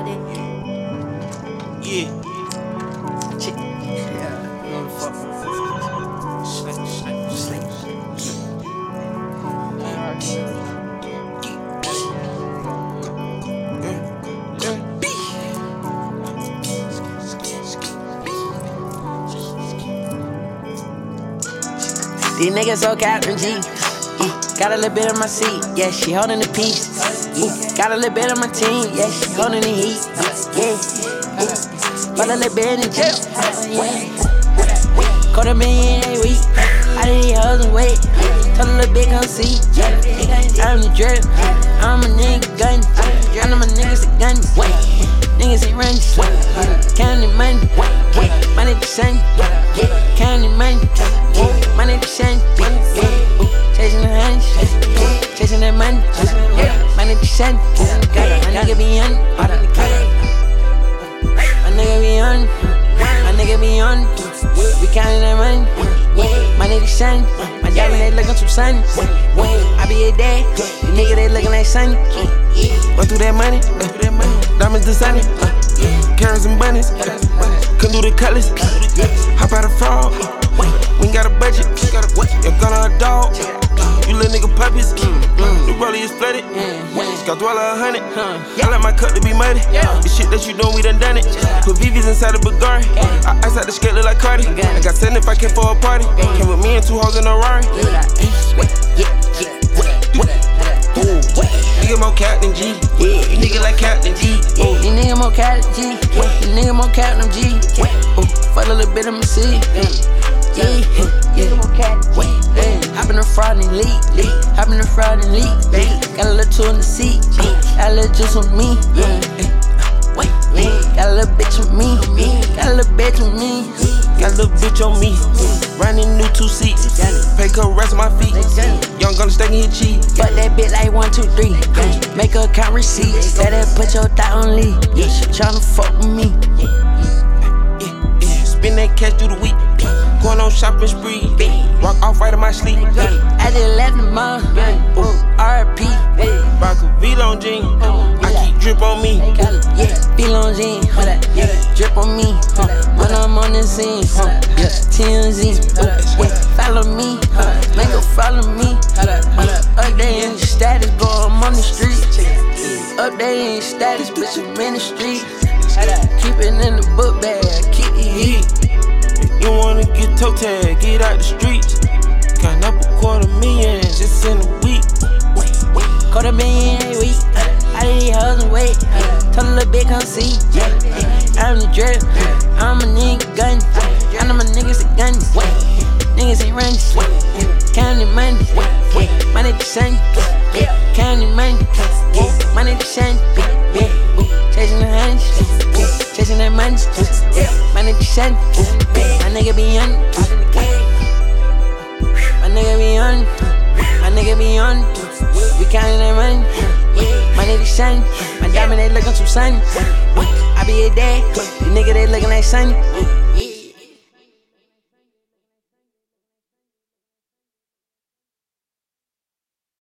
Yeah. Shit. Yeah. These niggas so Captain G. Uh, got a little bit of my seat, yeah, she holding the piece. Yeah, got a little bit of my team, yeah, she holding the heat. Yeah, yeah. Got a little bit in jail. Yeah. Quarter million a week. I did these hoes and wait. Tell a little bit come see. I'm the drip. I'm a nigga gun. Know my niggas a gun. Niggas ain't running. Counting money. Money to send. 10. My nigga be on. My nigga be on. My nigga be on. We counting that money. My nigga shine. My daddy they looking too sun. I be a dad. The nigga they looking like sunny. Run through that money. Diamonds designing. Carrots and bunnies. Couldn't do the colors. Hop out of frog we ain't got a budget, your gun on a dog, you little nigga puppies, mm, mm. Mm. the rollie is flooded, got dwell a hundred, I like my cut to be muddy, the shit that you know we done done it, put VVs inside the Bugatti, I ice out the skate look like Cardi, I got 75k for a party, came with me and two hoes in a Rari, nigga more Captain G, you nigga like Captain G, You nigga more cat G. You nigga more them G. Ooh, fuck a little bit of my seed. Yeah, and leak. Hop in the fraud and leak. Got a little two in the seat. Got a little juice on me. Got a little bitch on me. me. Got a little bitch on me. Got a little bitch on me. Riding new two seats. Pay her rest my feet. Young gonna stack in your cheek. Fuck that bitch like one, two, three. Make her count receipts. Better put your thought on lead. Yeah, she tryna fuck with me. Yeah, yeah. Spend that cash through the week. Going on shopping spree. Walk off right in my sleep. I just left the. Ooh, RP. Rock a V-Long jean. I keep drip on me. Yeah, feel on jean. Yeah, drip on me. Huh. When I'm on the scene. Huh. Yeah, TMZ. Ooh, yeah, follow me. Huh. Make her follow me. Up there in the status, bro. I'm on the street. Up there in status, bitch. I'm in the street. Keep it in the book bag. Keep the heat. You wanna get toe tag, get out the streets. Got up a quarter million just in a week. Quarter million a week. I did these hoes and wait. Tell a little bit come see. I'm the drip. I'm a nigga gun. I know my niggas a gun. Niggas ain't running. Counting money. Money to send. Counting money. Money to send. Chasing the honey. Chasing that money. Money to send. My nigga be on. My nigga be on. Nigga be on. We counting that money. My nigga shine. My diamond they looking too sunny. I be a dad. The nigga they looking like sunny.